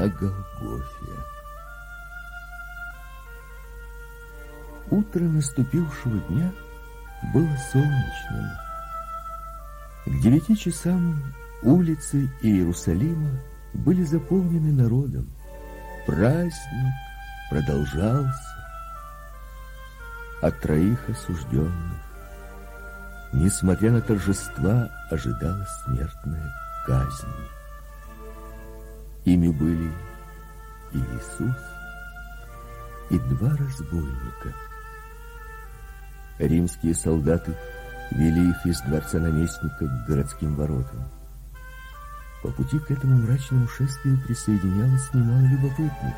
на Голгофе. Утро наступившего дня было солнечным. К девяти часам улицы Иерусалима были заполнены народом. Праздник продолжался. От троих осужденных, несмотря на торжества, ожидала смертная казнь. Ими были Иисус и два разбойника. Римские солдаты вели их из дворца наместника к городским воротам. По пути к этому мрачному шествию присоединялось немало любопытных.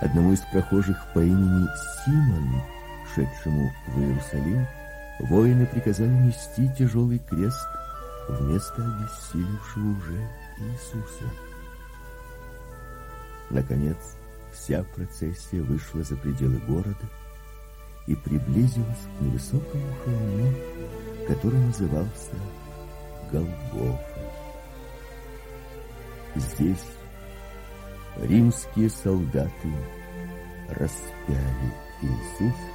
Одному из прохожих по имени Симон, шедшему в Иерусалим, воины приказали нести тяжелый крест вместо обессилевшего уже Иисуса. Наконец, вся процессия вышла за пределы города и приблизилась к невысокому холму, который назывался Голгофой. Здесь римские солдаты распяли Иисуса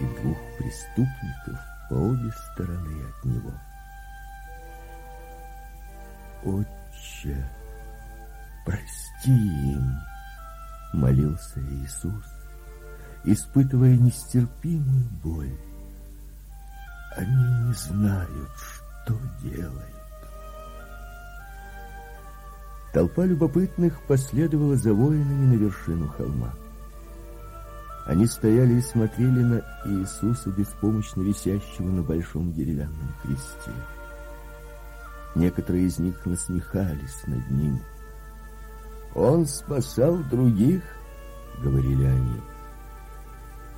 и двух преступников по обе стороны от него. Отче, прости им, молился Иисус, испытывая нестерпимую боль. Они не знают, что делают. Толпа любопытных последовала за воинами на вершину холма. Они стояли и смотрели на Иисуса, беспомощно висящего на большом деревянном кресте. Некоторые из них насмехались над ним. Он спасал других, говорили они.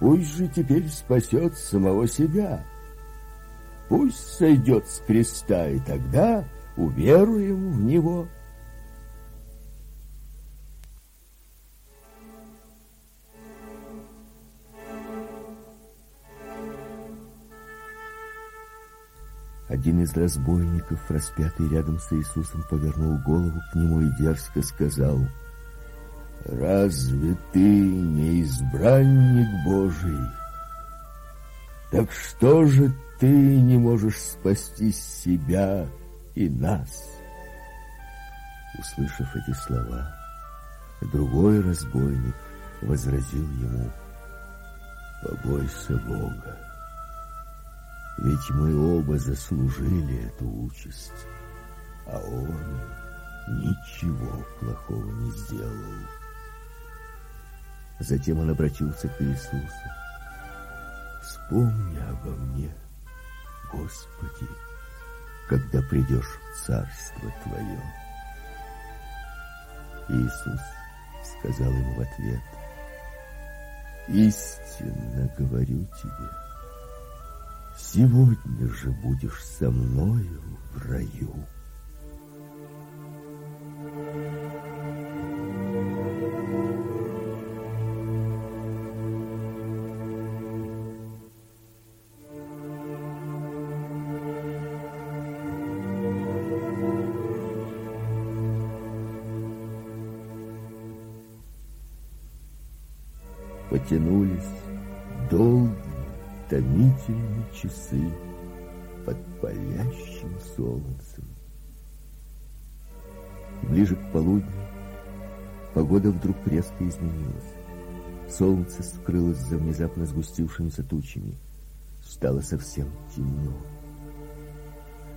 Пусть же теперь спасет самого себя. Пусть сойдет с креста, и тогда уверуем в него. Один из разбойников, распятый рядом с Иисусом, повернул голову к нему и дерзко сказал: "Разве ты не избранник Божий? Так что же ты не можешь спасти себя и нас?" Услышав эти слова, другой разбойник возразил ему: "Побойся Бога. Ведь мы оба заслужили эту участь, а он ничего плохого не сделал. Затем он обратился к Иисусу. Вспомни обо мне, Господи, когда придешь в царство твое. Иисус сказал ему в ответ: Истинно говорю тебе, Сегодня же будешь со мною в раю. Солнцем. Ближе к полудню погода вдруг резко изменилась. Солнце скрылось за внезапно сгустившимися тучами. Стало совсем темно.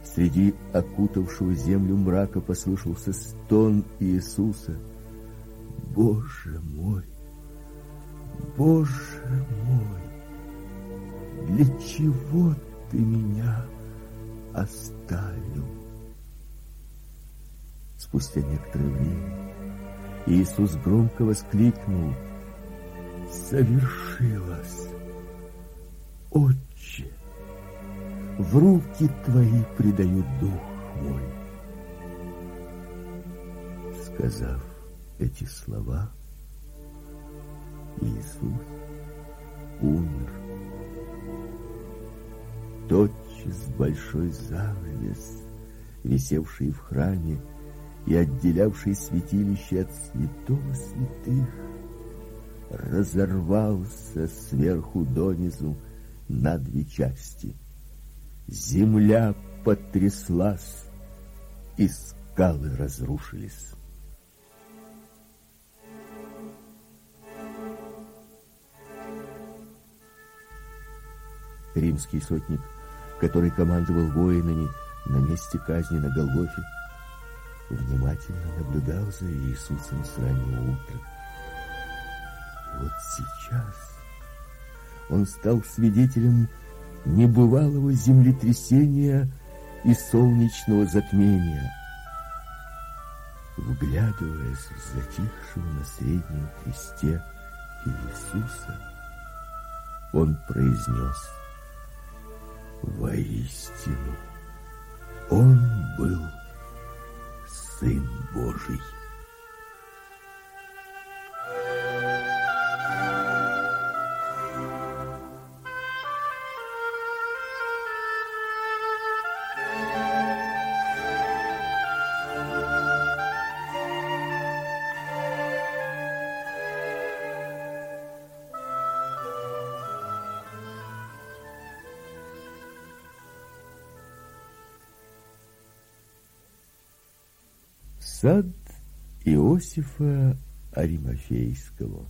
Среди окутавшего землю мрака послышался стон Иисуса. Боже мой! Боже мой! Для чего ты меня оставил? Спустя некоторое время Иисус громко воскликнул: "Совершилось! Отче, в руки твои предаю дух мой". Сказав эти слова, Иисус умер тотчас большой занавес, висевший в храме, и отделявший святилище от святого святых, разорвался сверху донизу на две части. Земля потряслась, и скалы разрушились. Римский сотник, который командовал воинами на месте казни на Голгофе, внимательно наблюдал за Иисусом с раннего утра. Вот сейчас он стал свидетелем небывалого землетрясения и солнечного затмения. Вглядываясь в затихшего на среднем кресте Иисуса, он произнес Воистину, он был Сын Божий. Иосифа Аримофейского.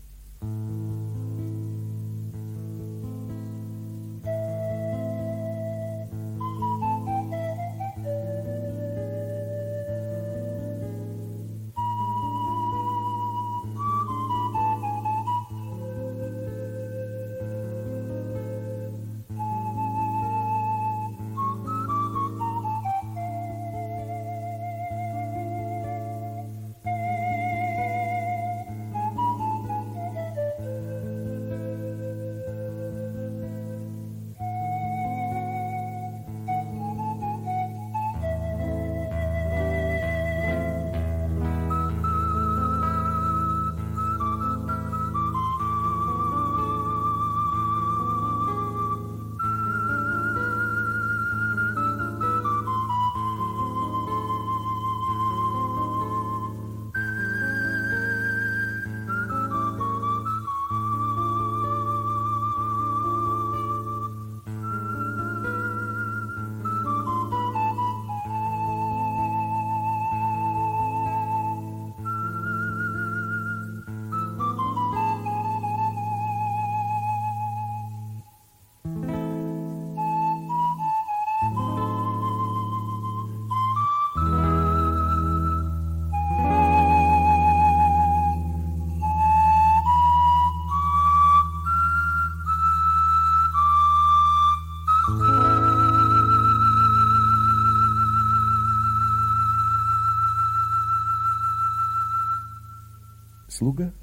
Слуга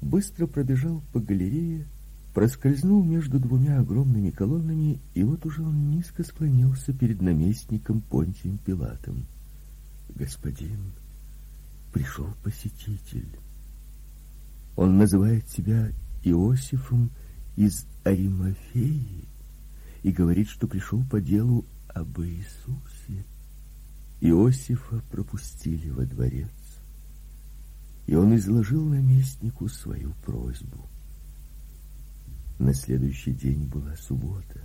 быстро пробежал по галерее, проскользнул между двумя огромными колоннами, и вот уже он низко склонился перед наместником Понтием Пилатом. Господин, пришел посетитель. Он называет себя Иосифом из Аримафеи и говорит, что пришел по делу об Иисусе. Иосифа пропустили во дворец и он изложил наместнику свою просьбу. На следующий день была суббота,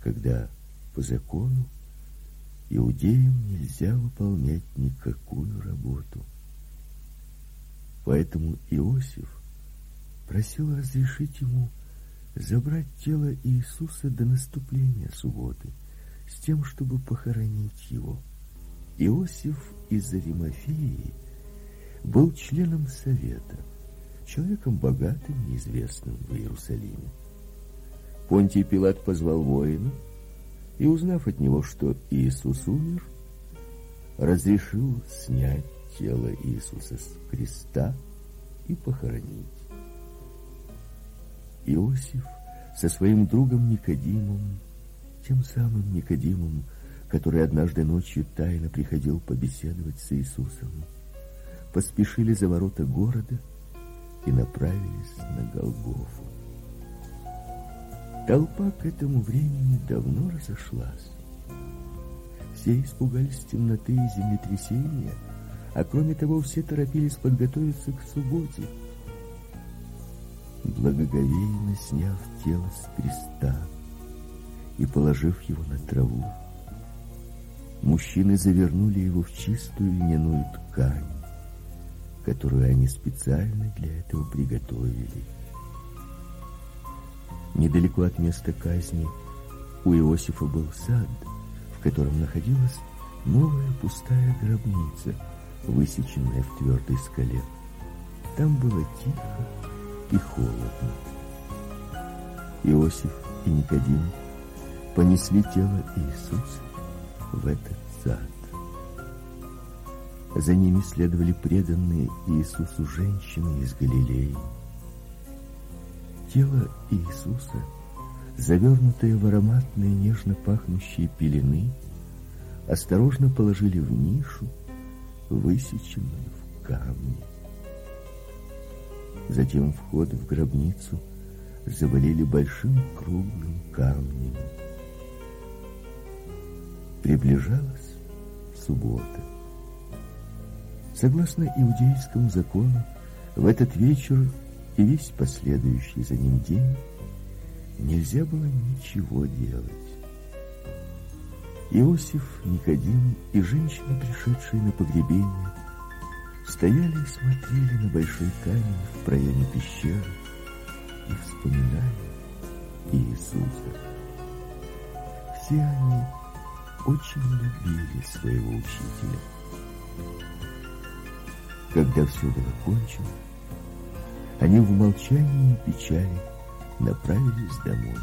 когда по закону иудеям нельзя выполнять никакую работу. Поэтому Иосиф просил разрешить ему забрать тело Иисуса до наступления субботы, с тем, чтобы похоронить его. Иосиф из Аримафеи был членом совета, человеком богатым и известным в Иерусалиме. Понтий Пилат позвал воина и, узнав от него, что Иисус умер, разрешил снять тело Иисуса с креста и похоронить. Иосиф со своим другом Никодимом, тем самым Никодимом, который однажды ночью тайно приходил побеседовать с Иисусом, поспешили за ворота города и направились на Голгофу. Толпа к этому времени давно разошлась. Все испугались темноты и землетрясения, а кроме того все торопились подготовиться к субботе. Благоговейно сняв тело с креста и положив его на траву, мужчины завернули его в чистую льняную ткань, которую они специально для этого приготовили. Недалеко от места казни у Иосифа был сад, в котором находилась новая пустая гробница, высеченная в твердой скале. Там было тихо и холодно. Иосиф и Никодим понесли тело Иисуса в этот сад. За ними следовали преданные Иисусу женщины из Галилеи. Тело Иисуса, завернутое в ароматные нежно пахнущие пелены, осторожно положили в нишу, высеченную в камне. Затем вход в гробницу завалили большим круглым камнем. Приближалась суббота. Согласно иудейскому закону, в этот вечер и весь последующий за ним день нельзя было ничего делать. Иосиф, Никодим и женщина, пришедшие на погребение, стояли и смотрели на большой камень в проеме пещеры и вспоминали Иисуса. Все они очень любили своего учителя. Когда все было кончено, они в молчании и печали направились домой.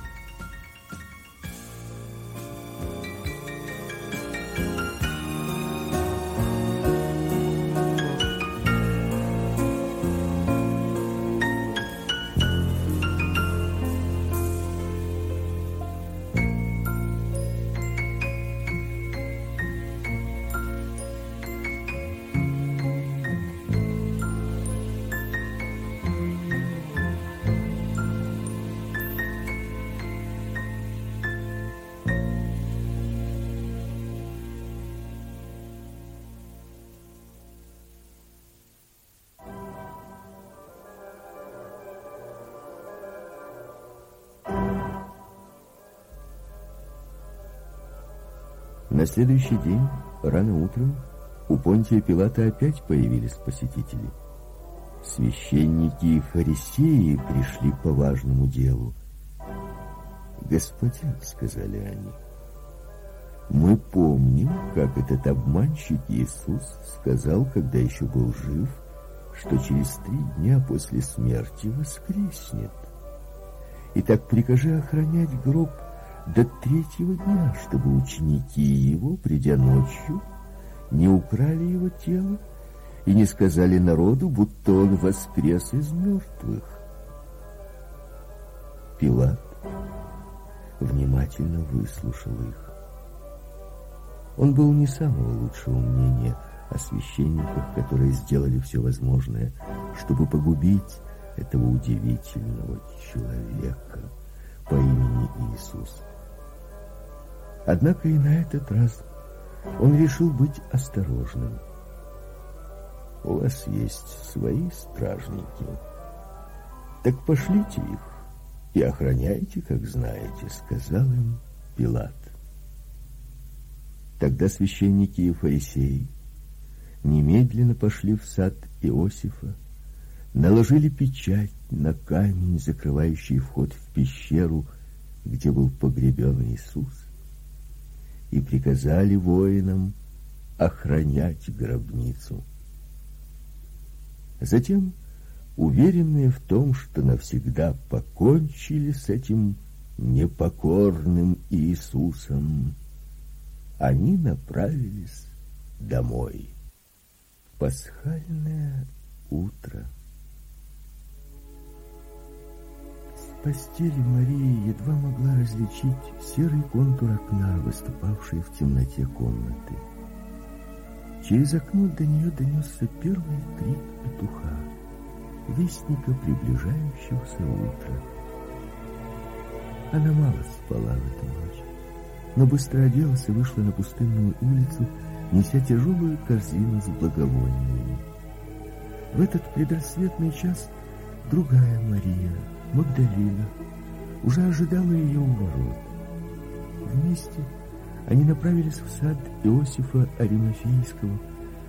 На следующий день, рано утром, у Понтия Пилата опять появились посетители. Священники и фарисеи пришли по важному делу. «Господин», — сказали они, — «мы помним, как этот обманщик Иисус сказал, когда еще был жив, что через три дня после смерти воскреснет. Итак, прикажи охранять гроб до третьего дня, чтобы ученики его, придя ночью, не украли его тело и не сказали народу, будто он воскрес из мертвых. Пилат внимательно выслушал их. Он был не самого лучшего мнения о священниках, которые сделали все возможное, чтобы погубить этого удивительного человека по имени Иисус. Однако и на этот раз он решил быть осторожным. У вас есть свои стражники. Так пошлите их и охраняйте, как знаете, сказал им Пилат. Тогда священники и фарисеи немедленно пошли в сад Иосифа, наложили печать на камень, закрывающий вход в пещеру, где был погребен Иисус, и приказали воинам охранять гробницу. Затем, уверенные в том, что навсегда покончили с этим непокорным Иисусом, они направились домой. Пасхальное утро. Постели Мария едва могла различить серый контур окна, выступавший в темноте комнаты. Через окно до нее донесся первый крик петуха, вестника приближающегося утра. Она мало спала в эту ночь, но быстро оделась и вышла на пустынную улицу, неся тяжелую корзину с благовониями. В этот предрассветный час другая Мария, Магдалина, уже ожидала ее у ворот. Вместе они направились в сад Иосифа Аримафейского,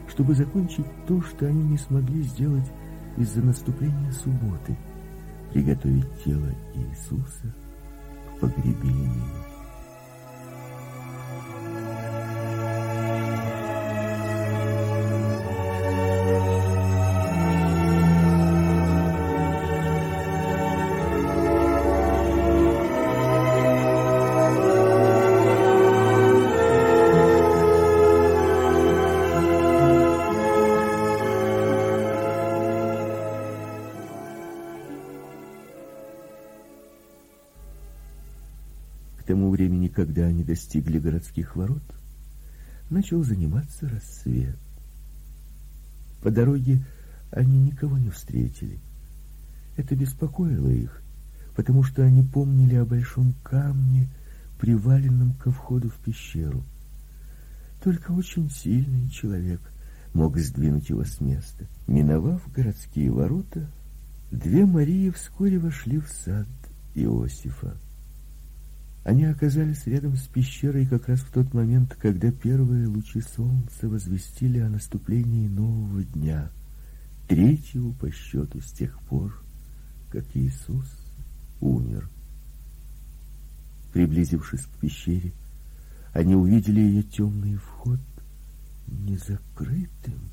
чтобы закончить то, что они не смогли сделать из-за наступления субботы, приготовить тело Иисуса к погребению. Достигли городских ворот, начал заниматься рассвет. По дороге они никого не встретили. Это беспокоило их, потому что они помнили о большом камне, приваленном ко входу в пещеру. Только очень сильный человек мог сдвинуть его с места. Миновав городские ворота, две Марии вскоре вошли в сад Иосифа. Они оказались рядом с пещерой как раз в тот момент, когда первые лучи солнца возвестили о наступлении нового дня, третьего по счету с тех пор, как Иисус умер. Приблизившись к пещере, они увидели ее темный вход не закрытым,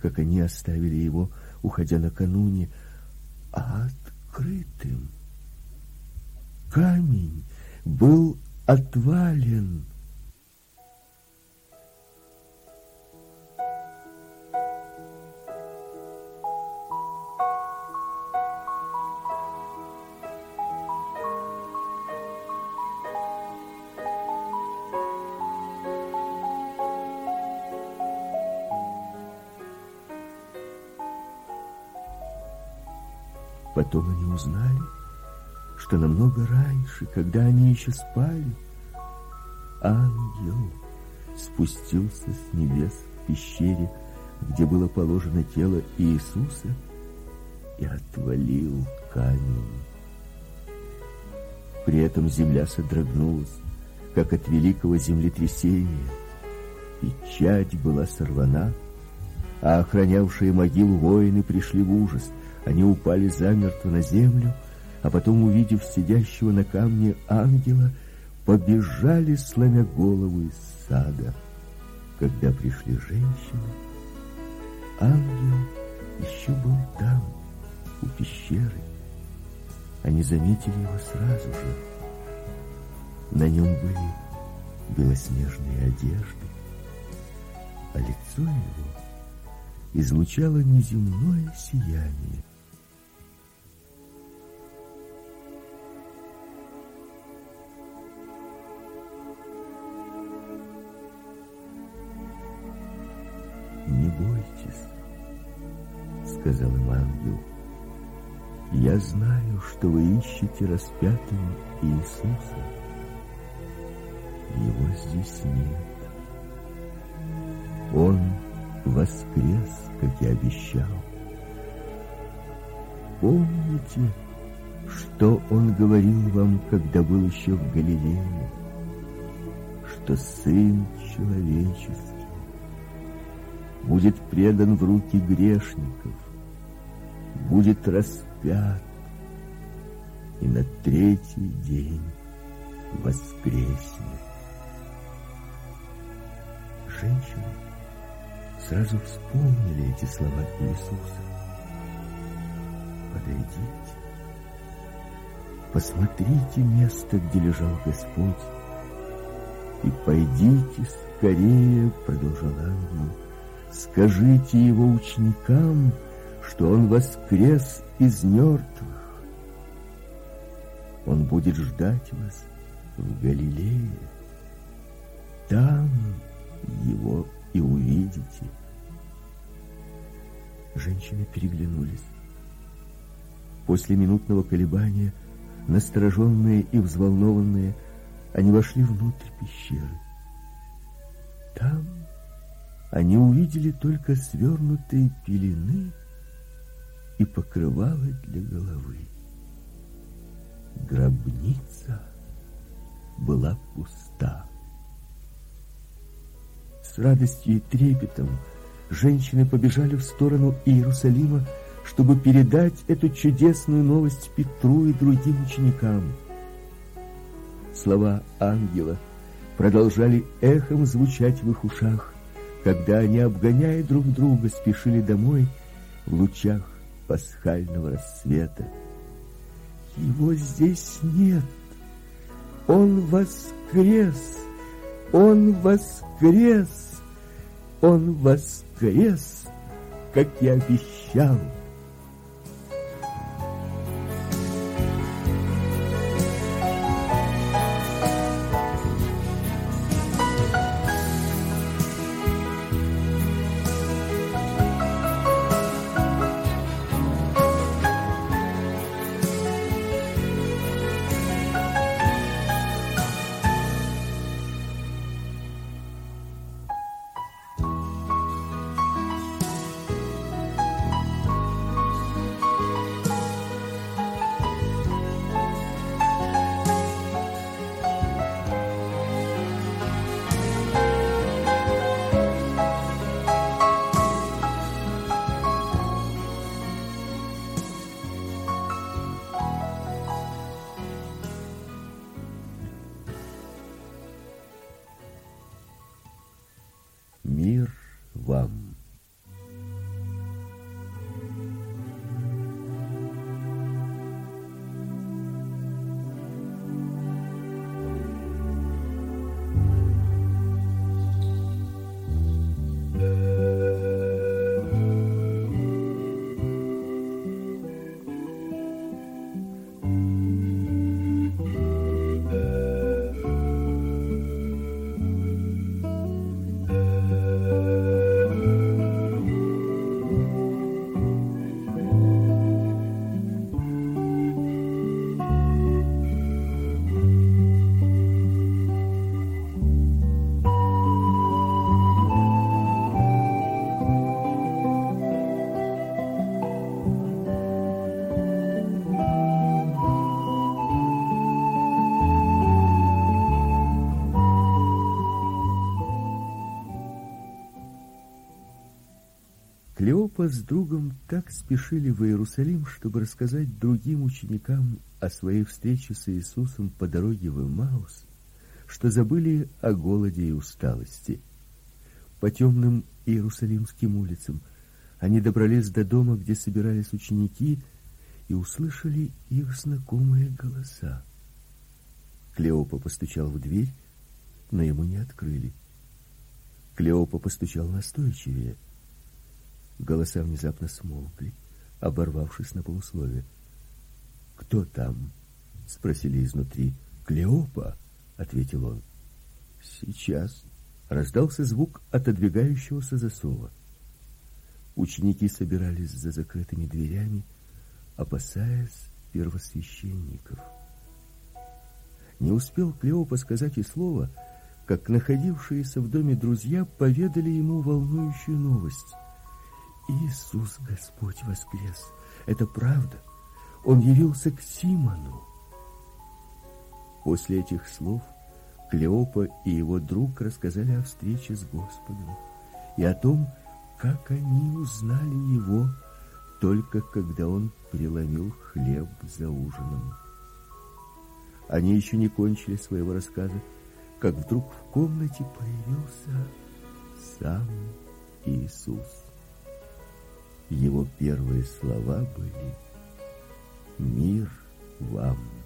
как они оставили его, уходя накануне, а открытым. Камень был отвален. Раньше, когда они еще спали, ангел спустился с небес в пещере, где было положено тело Иисуса, и отвалил камень. При этом земля содрогнулась, как от великого землетрясения. Печать была сорвана, а охранявшие могилу воины пришли в ужас. Они упали замертво на землю, а потом, увидев сидящего на камне ангела, побежали, сломя голову из сада. Когда пришли женщины, ангел еще был там, у пещеры. Они заметили его сразу же. На нем были белоснежные одежды, а лицо его излучало неземное сияние. Бойтесь», — сказал им ангел. «Я знаю, что вы ищете распятого Иисуса. Его здесь нет. Он воскрес, как и обещал. Помните, что Он говорил вам, когда был еще в Галилее, что Сын Человеческий будет предан в руки грешников, будет распят и на третий день воскреснет. Женщины сразу вспомнили эти слова Иисуса. Подойдите, посмотрите место, где лежал Господь, и пойдите скорее, продолжал ангел, Скажите его ученикам, что он воскрес из мертвых. Он будет ждать вас в Галилее. Там его и увидите. Женщины переглянулись. После минутного колебания, настороженные и взволнованные, они вошли внутрь пещеры. Там они увидели только свернутые пелены и покрывало для головы. Гробница была пуста. С радостью и трепетом женщины побежали в сторону Иерусалима, чтобы передать эту чудесную новость Петру и другим ученикам. Слова ангела продолжали эхом звучать в их ушах, когда они, обгоняя друг друга, спешили домой в лучах пасхального рассвета. Его здесь нет. Он воскрес. Он воскрес. Он воскрес, как я обещал. Клеопа с другом так спешили в Иерусалим, чтобы рассказать другим ученикам о своей встрече с Иисусом по дороге в Эмаус, что забыли о голоде и усталости. По темным иерусалимским улицам они добрались до дома, где собирались ученики, и услышали их знакомые голоса. Клеопа постучал в дверь, но ему не открыли. Клеопа постучал настойчивее — Голоса внезапно смолкли, оборвавшись на полуслове. «Кто там?» — спросили изнутри. «Клеопа», — ответил он. «Сейчас». Раздался звук отодвигающегося засова. Ученики собирались за закрытыми дверями, опасаясь первосвященников. Не успел Клеопа сказать и слова, как находившиеся в доме друзья поведали ему волнующую новость. Иисус Господь воскрес. Это правда. Он явился к Симону. После этих слов Клеопа и его друг рассказали о встрече с Господом и о том, как они узнали его только когда он преломил хлеб за ужином. Они еще не кончили своего рассказа, как вдруг в комнате появился сам Иисус. Его первые слова были «Мир вам».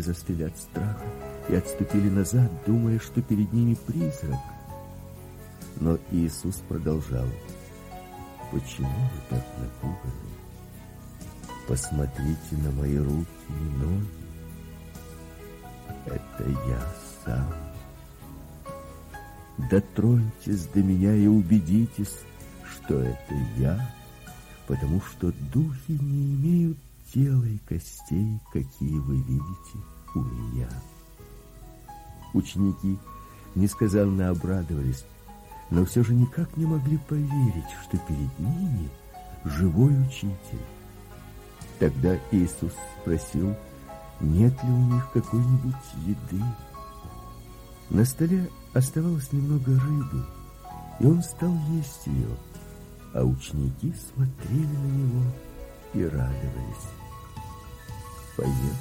Все застыли от страха и отступили назад, думая, что перед ними призрак. Но Иисус продолжал. Почему вы так напуганы? Посмотрите на мои руки и ноги. Это я сам. Дотроньтесь до меня и убедитесь, что это я, потому что духи не имеют тела и костей, какие вы видите у меня. Ученики несказанно обрадовались, но все же никак не могли поверить, что перед ними живой учитель. Тогда Иисус спросил, нет ли у них какой-нибудь еды. На столе оставалось немного рыбы, и он стал есть ее, а ученики смотрели на него и радовались. Поев,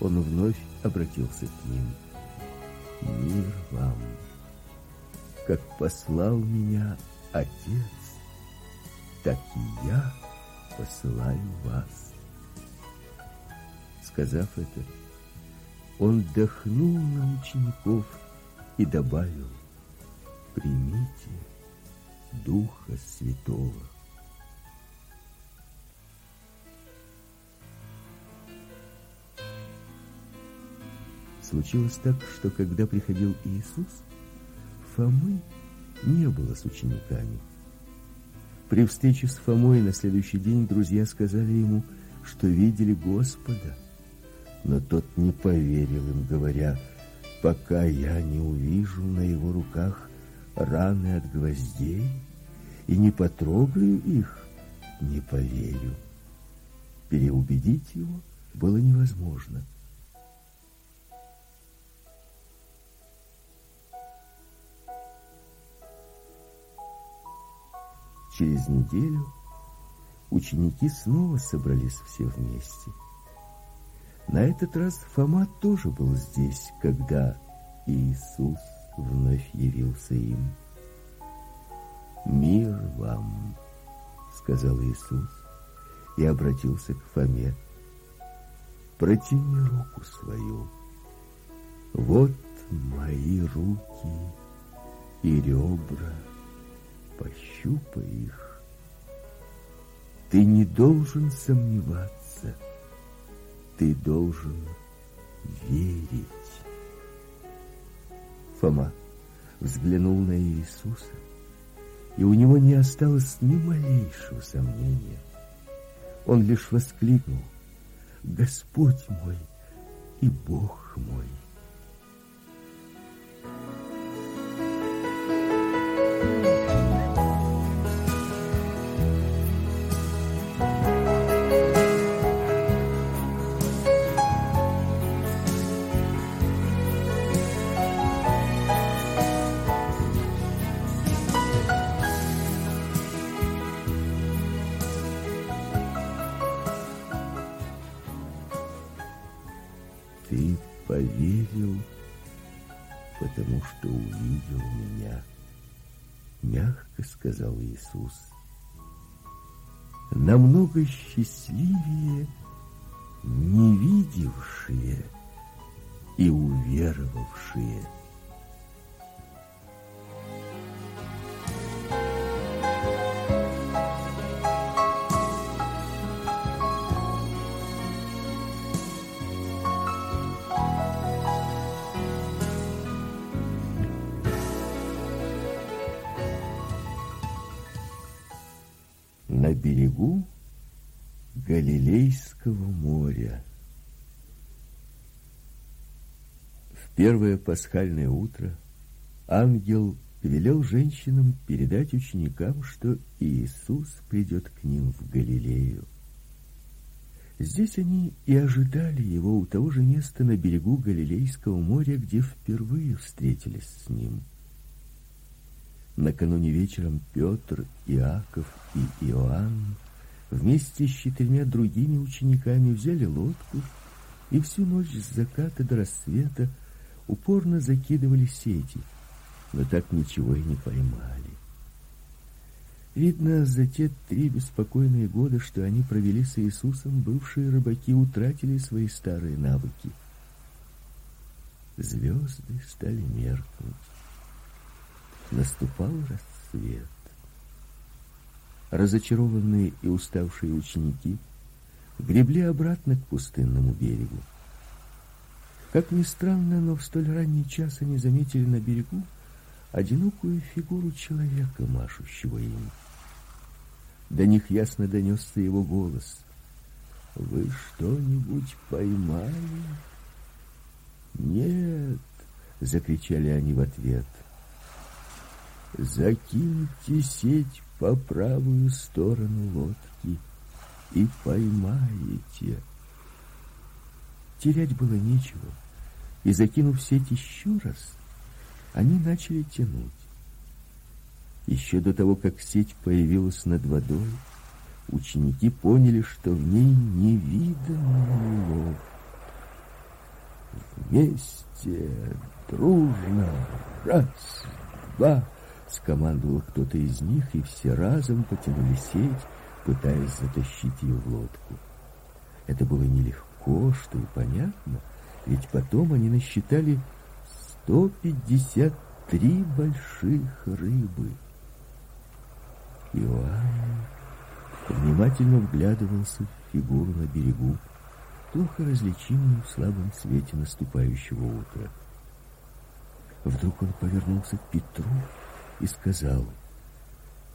он вновь обратился к ним. «Мир вам! Как послал меня Отец, так и я посылаю вас». Сказав это, он вдохнул на учеников и добавил, «Примите Духа Святого». Случилось так, что когда приходил Иисус, Фомы не было с учениками. При встрече с Фомой на следующий день друзья сказали ему, что видели Господа. Но тот не поверил им, говоря, «Пока я не увижу на его руках раны от гвоздей и не потрогаю их, не поверю». Переубедить его было невозможно. Через неделю ученики снова собрались все вместе. На этот раз Фома тоже был здесь, когда Иисус вновь явился им. «Мир вам!» — сказал Иисус и обратился к Фоме. «Протяни руку свою. Вот мои руки и ребра» пощупай их. Ты не должен сомневаться, ты должен верить. Фома взглянул на Иисуса, и у него не осталось ни малейшего сомнения. Он лишь воскликнул, «Господь мой и Бог мой!» Намного счастливее не видевшие и уверовавшие. Первое пасхальное утро ангел велел женщинам передать ученикам, что Иисус придет к ним в Галилею. Здесь они и ожидали его у того же места на берегу Галилейского моря, где впервые встретились с ним. Накануне вечером Петр, Иаков и Иоанн вместе с четырьмя другими учениками взяли лодку и всю ночь с заката до рассвета упорно закидывали сети, но так ничего и не поймали. Видно, за те три беспокойные года, что они провели с Иисусом, бывшие рыбаки утратили свои старые навыки. Звезды стали меркнуть. Наступал рассвет. Разочарованные и уставшие ученики гребли обратно к пустынному берегу. Как ни странно, но в столь ранний час они заметили на берегу одинокую фигуру человека, машущего им. До них ясно донесся его голос. «Вы что-нибудь поймали?» «Нет!» — закричали они в ответ. «Закиньте сеть по правую сторону лодки и поймаете». Терять было нечего, и, закинув сеть еще раз, они начали тянуть. Еще до того, как сеть появилась над водой, ученики поняли, что в ней невиданный улов. Вместе, дружно, раз, два, скомандовал кто-то из них, и все разом потянули сеть, пытаясь затащить ее в лодку. Это было нелегко, что и понятно, ведь потом они насчитали 153 больших рыбы. Иоанн внимательно вглядывался в фигуру на берегу, плохо различимую в слабом свете наступающего утра. Вдруг он повернулся к Петру и сказал,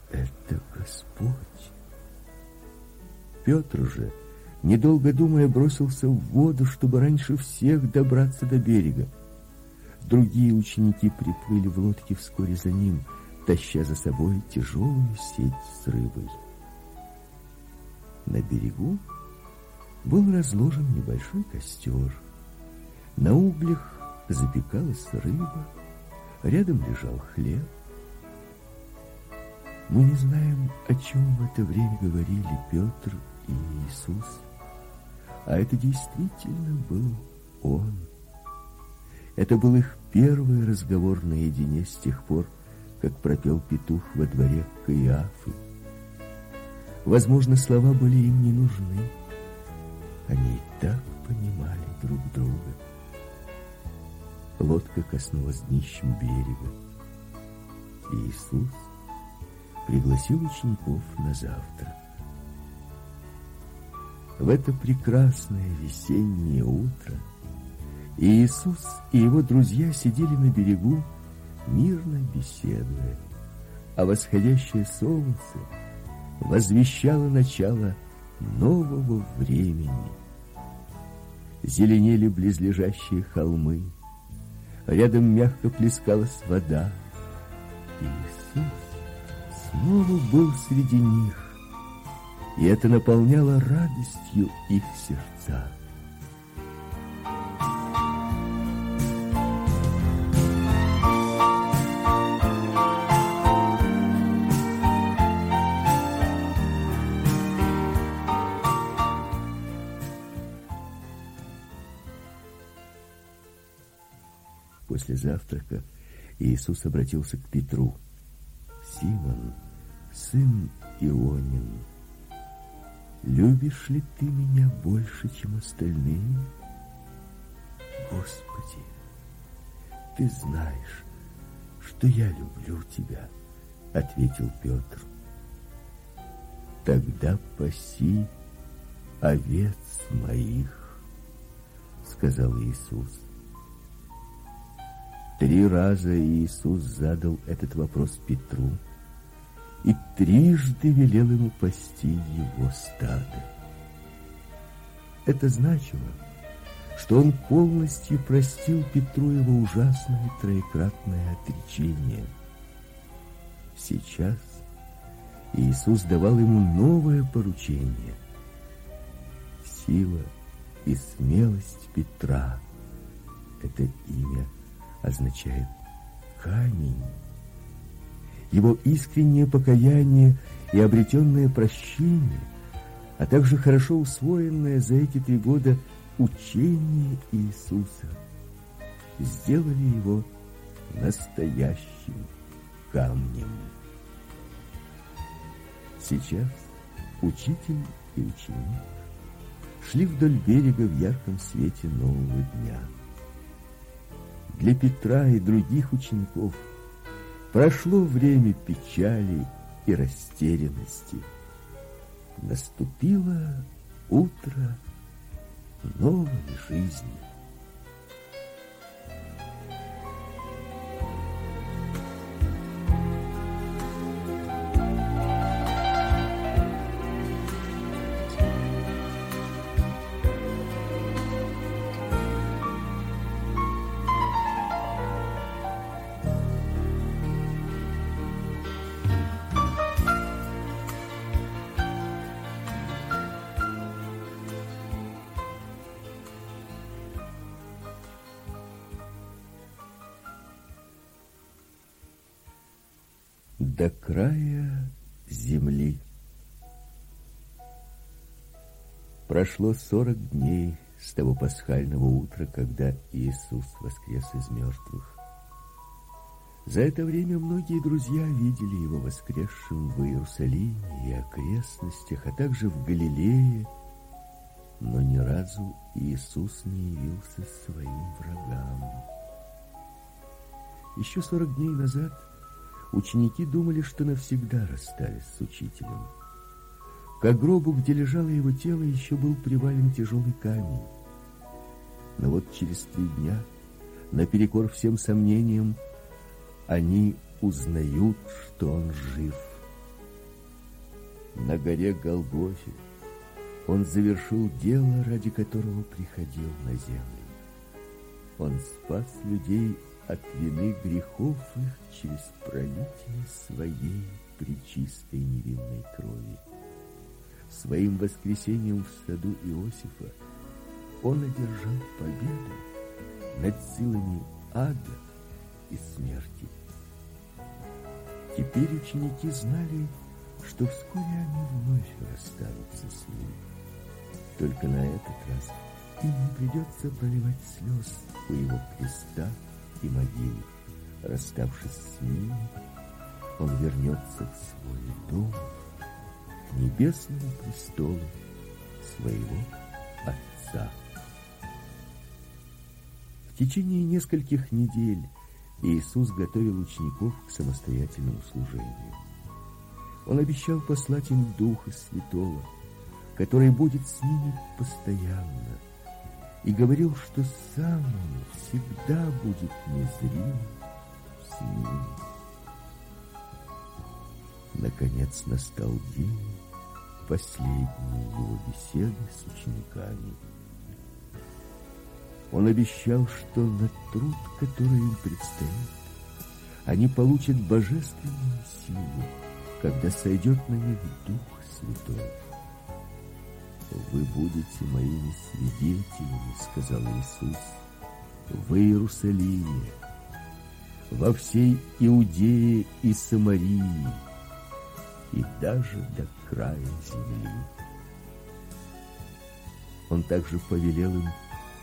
«Это Господь». Петр же, недолго думая, бросился в воду, чтобы раньше всех добраться до берега. Другие ученики приплыли в лодке вскоре за ним, таща за собой тяжелую сеть с рыбой. На берегу был разложен небольшой костер. На углях запекалась рыба, рядом лежал хлеб. Мы не знаем, о чем в это время говорили Петр и Иисус, а это действительно был Он. Это был их первый разговор наедине с тех пор, как пропел петух во дворе Каиафы. Возможно, слова были им не нужны. Они и так понимали друг друга. Лодка коснулась днищем берега. И Иисус пригласил учеников на завтрак. В это прекрасное весеннее утро Иисус и его друзья сидели на берегу, мирно беседуя, а восходящее солнце возвещало начало нового времени. Зеленели близлежащие холмы, рядом мягко плескалась вода. Иисус снова был среди них, и это наполняло радостью их сердца. После завтрака Иисус обратился к Петру. «Симон, сын Ионин, любишь ли ты меня больше, чем остальные?» «Господи, ты знаешь, что я люблю тебя», — ответил Петр. «Тогда паси овец моих», — сказал Иисус. Три раза Иисус задал этот вопрос Петру и трижды велел ему пасти его стадо. Это значило, что он полностью простил Петру его ужасное троекратное отречение. Сейчас Иисус давал ему новое поручение. Сила и смелость Петра — это имя означает камень. Его искреннее покаяние и обретенное прощение, а также хорошо усвоенное за эти три года учение Иисуса, сделали его настоящим камнем. Сейчас учитель и ученик шли вдоль берега в ярком свете нового дня для Петра и других учеников прошло время печали и растерянности. Наступило утро новой жизни. Прошло сорок дней с того пасхального утра, когда Иисус воскрес из мертвых. За это время многие друзья видели его воскресшим в Иерусалиме и окрестностях, а также в Галилее, но ни разу Иисус не явился своим врагам. Еще сорок дней назад Ученики думали, что навсегда расстались с учителем. К гробу, где лежало его тело, еще был привален тяжелый камень. Но вот через три дня, наперекор всем сомнениям, они узнают, что он жив. На горе Голгофе он завершил дело, ради которого приходил на землю. Он спас людей от вины грехов их через пролитие своей пречистой невинной крови. Своим воскресением в саду Иосифа он одержал победу над силами ада и смерти. Теперь ученики знали, что вскоре они вновь расстанутся с ним. Только на этот раз им не придется проливать слез у его креста, и могилы. Расставшись с ними, он вернется в свой дом, небесному престолу своего Отца. В течение нескольких недель Иисус готовил учеников к самостоятельному служению. Он обещал послать им Духа Святого, который будет с ними постоянно – и говорил, что сам он всегда будет незрим с ним. Наконец настал день последней его беседы с учениками. Он обещал, что на труд, который им предстоит, они получат божественную силу, когда сойдет на них Дух Святой. «Вы будете моими свидетелями», — сказал Иисус, — «в Иерусалиме, во всей Иудее и Самарии, и даже до края земли». Он также повелел им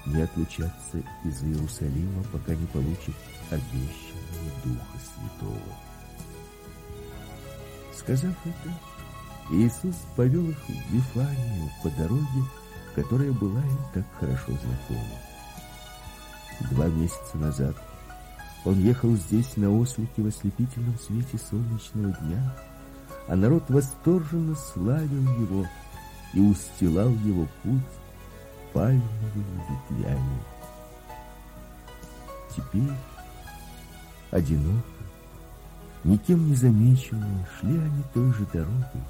не отлучаться из Иерусалима, пока не получат обещанного Духа Святого. Сказав это, Иисус повел их в Вифанию по дороге, которая была им так хорошо знакома. Два месяца назад он ехал здесь на ослике в ослепительном свете солнечного дня, а народ восторженно славил его и устилал его путь пальмовыми ветвями. Теперь, одиноко, никем не замеченные, шли они той же дорогой,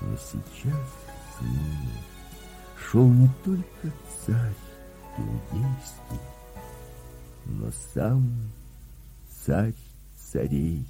но сейчас с ними шел не только царь иудейский, но сам царь царей.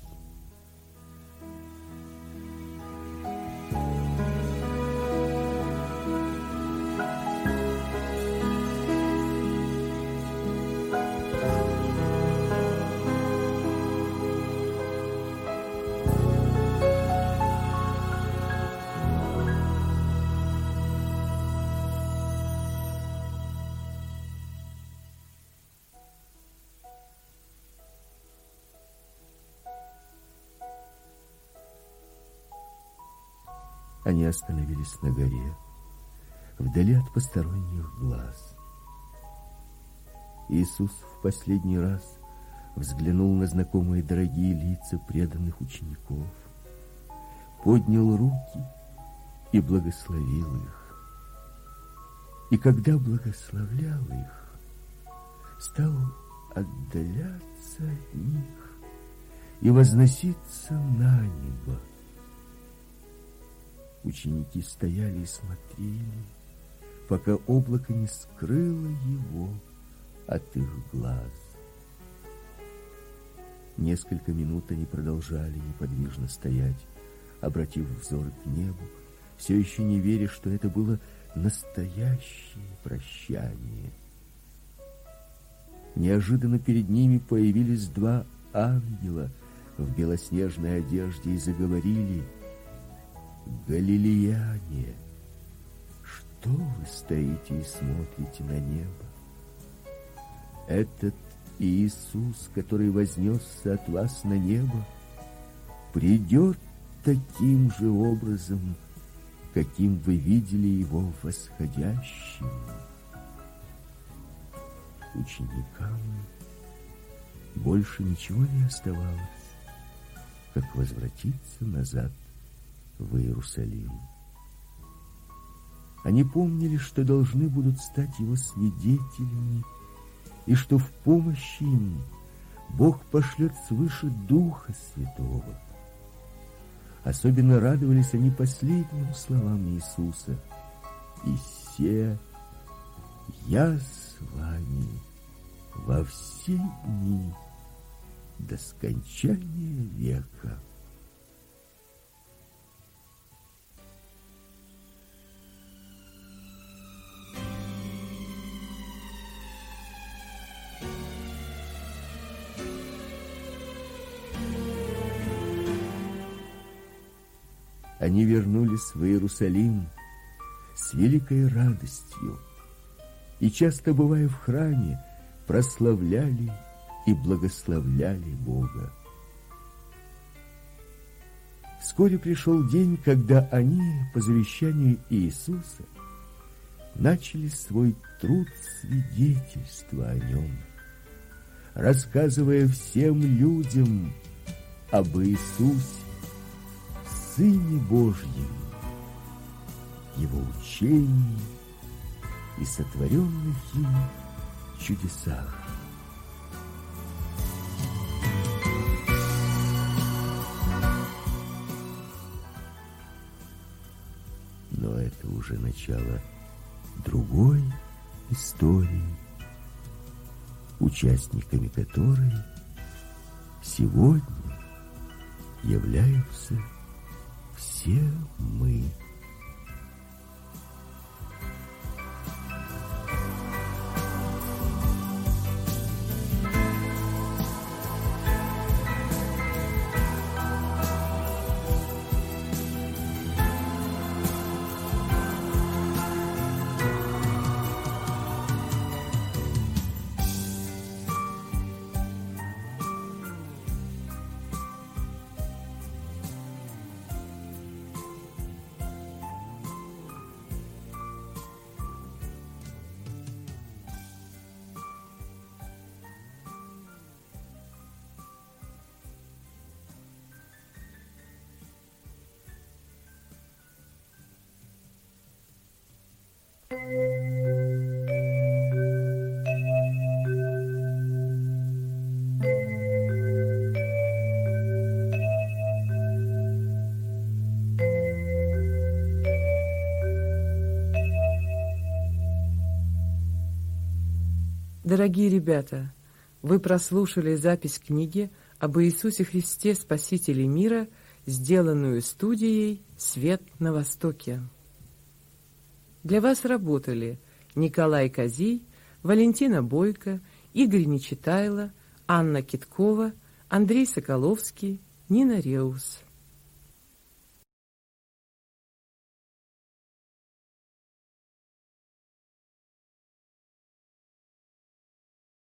Остановились на горе, вдали от посторонних глаз. Иисус в последний раз взглянул на знакомые дорогие лица преданных учеников, поднял руки и благословил их. И когда благословлял их, стал отдаляться от них и возноситься на небо. Ученики стояли и смотрели, пока облако не скрыло его от их глаз. Несколько минут они продолжали неподвижно стоять, обратив взор к небу, все еще не веря, что это было настоящее прощание. Неожиданно перед ними появились два ангела в белоснежной одежде и заговорили: "Галилеяне, что вы стоите и смотрите на небо? Этот Иисус, который вознесся от вас на небо, придет таким же образом, каким вы видели его восходящим. Ученикам больше ничего не оставалось, как возвратиться назад в Иерусалим. Они помнили, что должны будут стать его свидетелями, и что в помощь им Бог пошлет свыше Духа Святого. Особенно радовались они последним словам Иисуса. «И все я с вами во все дни до скончания века». Они вернулись в Иерусалим с великой радостью и часто бывая в храме, прославляли и благословляли Бога. Вскоре пришел день, когда они, по завещанию Иисуса, начали свой труд свидетельства о нем, рассказывая всем людям об Иисусе, Сыне Божьем, Его учении и сотворенных им чудесах. Но это уже начало другой истории, участниками которой сегодня являются все мы. Дорогие ребята, вы прослушали запись книги об Иисусе Христе, Спасителе мира, сделанную студией «Свет на Востоке». Для вас работали Николай Козий, Валентина Бойко, Игорь Нечитайло, Анна Киткова, Андрей Соколовский, Нина Реус.